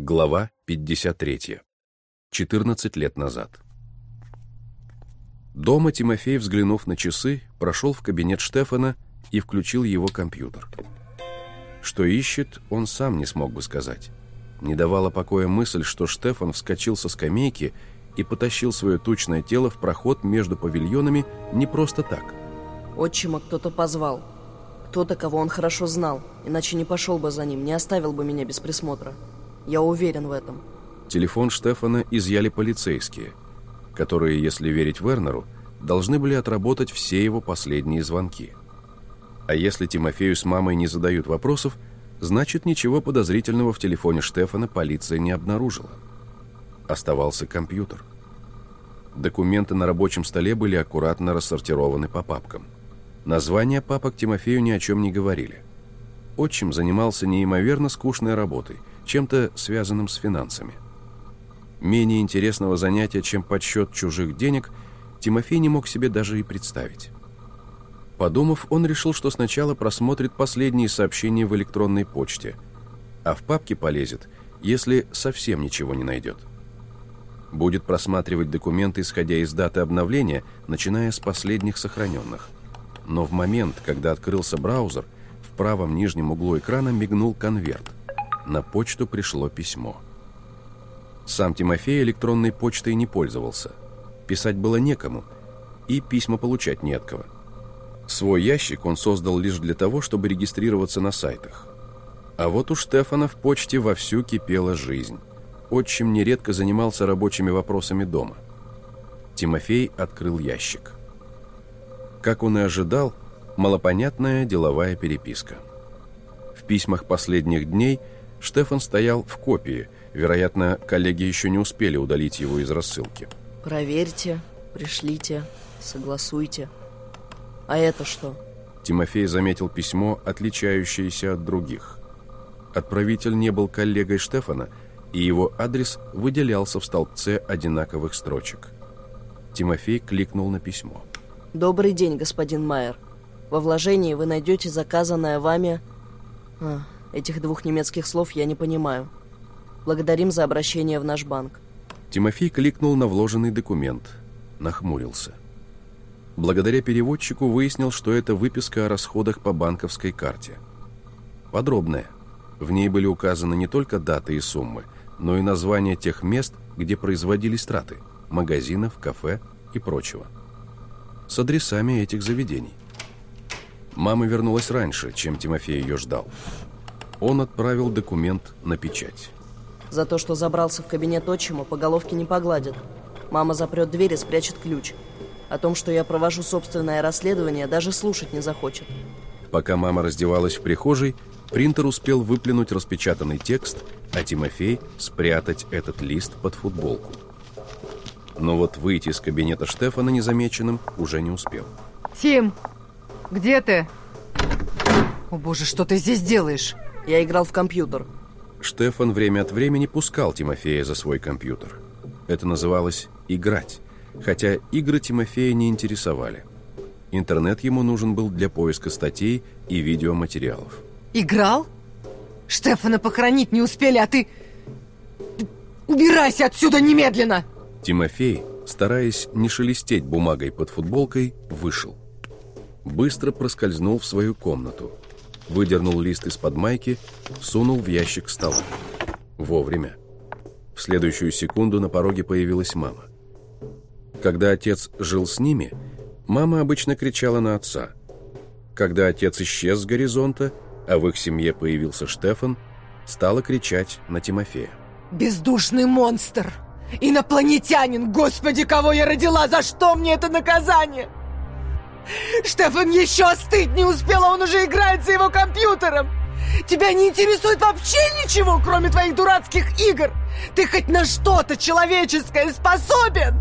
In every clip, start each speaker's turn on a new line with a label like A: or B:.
A: Глава 53. 14 лет назад. Дома Тимофей, взглянув на часы, прошел в кабинет Штефана и включил его компьютер. Что ищет, он сам не смог бы сказать. Не давала покоя мысль, что Штефан вскочил со скамейки и потащил свое тучное тело в проход между павильонами не просто так.
B: Отчима кто-то позвал. Кто-то, кого он хорошо знал, иначе не пошел бы за ним, не оставил бы меня без присмотра. Я уверен в этом.
A: Телефон Штефана изъяли полицейские, которые, если верить Вернеру, должны были отработать все его последние звонки. А если Тимофею с мамой не задают вопросов, значит, ничего подозрительного в телефоне Штефана полиция не обнаружила. Оставался компьютер. Документы на рабочем столе были аккуратно рассортированы по папкам. Названия папок Тимофею ни о чем не говорили. Отчим занимался неимоверно скучной работой, чем-то связанным с финансами. Менее интересного занятия, чем подсчет чужих денег, Тимофей не мог себе даже и представить. Подумав, он решил, что сначала просмотрит последние сообщения в электронной почте, а в папке полезет, если совсем ничего не найдет. Будет просматривать документы, исходя из даты обновления, начиная с последних сохраненных. Но в момент, когда открылся браузер, в правом нижнем углу экрана мигнул конверт. На почту пришло письмо. Сам Тимофей электронной почтой не пользовался. Писать было некому, и письма получать не от кого. Свой ящик он создал лишь для того, чтобы регистрироваться на сайтах. А вот у Штефана в почте вовсю кипела жизнь. Отчим нередко занимался рабочими вопросами дома. Тимофей открыл ящик. Как он и ожидал, малопонятная деловая переписка. В письмах последних дней Штефан стоял в копии. Вероятно, коллеги еще не успели удалить его из рассылки.
B: Проверьте, пришлите, согласуйте. А это что?
A: Тимофей заметил письмо, отличающееся от других. Отправитель не был коллегой Штефана, и его адрес выделялся в столбце одинаковых строчек. Тимофей кликнул на письмо.
B: Добрый день, господин Майер. Во вложении вы найдете заказанное вами... А, этих двух немецких слов я не понимаю. Благодарим за обращение в наш банк.
A: Тимофей кликнул на вложенный документ. Нахмурился. Благодаря переводчику выяснил, что это выписка о расходах по банковской карте. Подробная. В ней были указаны не только даты и суммы, но и названия тех мест, где производились траты – магазинов, кафе и прочего. С адресами этих заведений. Мама вернулась раньше, чем Тимофей ее ждал. Он отправил документ на печать.
B: За то, что забрался в кабинет отчима, по головке не погладят. Мама запрет дверь и спрячет ключ – о том, что я провожу собственное расследование, даже слушать не захочет.
A: Пока мама раздевалась в прихожей, принтер успел выплюнуть распечатанный текст, а Тимофей спрятать этот лист под футболку. Но вот выйти из кабинета Штефана незамеченным уже не успел.
C: Тим, где ты? О боже, что ты здесь делаешь?
B: Я играл в компьютер.
A: Штефан время от времени пускал Тимофея за свой компьютер. Это называлось «играть» хотя игры Тимофея не интересовали. Интернет ему нужен был для поиска статей и видеоматериалов.
C: Играл? Штефана похоронить не успели, а ты... Убирайся отсюда немедленно!
A: Тимофей, стараясь не шелестеть бумагой под футболкой, вышел. Быстро проскользнул в свою комнату. Выдернул лист из-под майки, сунул в ящик стола. Вовремя. В следующую секунду на пороге появилась мама. Когда отец жил с ними, мама обычно кричала на отца. Когда отец исчез с горизонта, а в их семье появился Штефан, стала кричать на Тимофея.
C: «Бездушный монстр! Инопланетянин! Господи, кого я родила! За что мне это наказание?» Штефан еще остыть не успел, а он уже играет за его компьютером! Тебя не интересует вообще ничего, кроме твоих дурацких игр! Ты хоть на что-то человеческое способен!»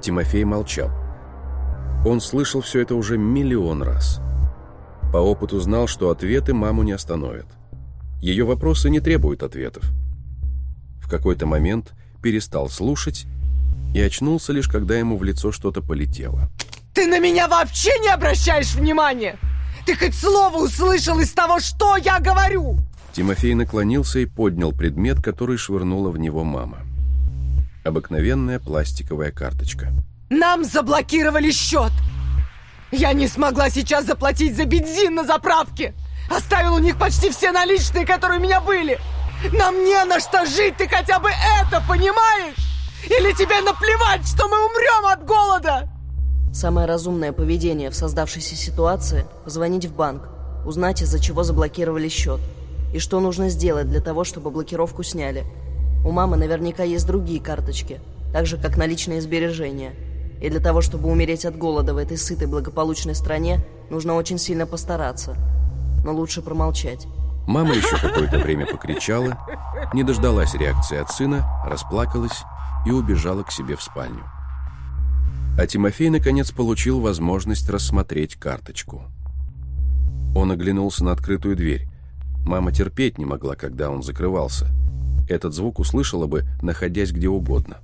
A: Тимофей молчал. Он слышал все это уже миллион раз. По опыту знал, что ответы маму не остановят. Ее вопросы не требуют ответов. В какой-то момент перестал слушать и очнулся лишь, когда ему в лицо что-то полетело.
C: «Ты на меня вообще не обращаешь внимания! Ты хоть слово услышал из того, что я говорю!»
A: Тимофей наклонился и поднял предмет, который швырнула в него мама. Обыкновенная пластиковая карточка.
C: Нам заблокировали счет! Я не смогла сейчас заплатить за бензин на заправке! Оставил у них почти все наличные, которые у меня были! Нам не на что жить, ты хотя бы это понимаешь? Или тебе наплевать, что мы умрем от голода?
B: Самое разумное поведение в создавшейся ситуации – позвонить в банк, узнать, из-за чего заблокировали счет – и что нужно сделать для того, чтобы блокировку сняли. У мамы наверняка есть другие карточки, так же, как наличные сбережения. И для того, чтобы умереть от голода в этой сытой благополучной стране, нужно очень сильно постараться. Но лучше промолчать.
A: Мама еще какое-то время покричала, не дождалась реакции от сына, расплакалась и убежала к себе в спальню. А Тимофей, наконец, получил возможность рассмотреть карточку. Он оглянулся на открытую дверь. Мама терпеть не могла, когда он закрывался. Этот звук услышала бы, находясь где угодно.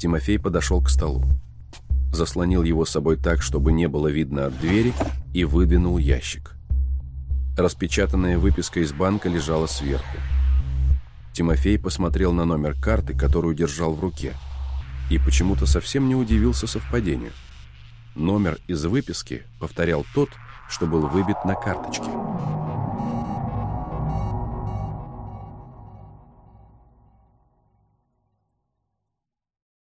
A: Тимофей подошел к столу. Заслонил его с собой так, чтобы не было видно от двери, и выдвинул ящик. Распечатанная выписка из банка лежала сверху. Тимофей посмотрел на номер карты, которую держал в руке, и почему-то совсем не удивился совпадению. Номер из выписки повторял тот, что был выбит на карточке.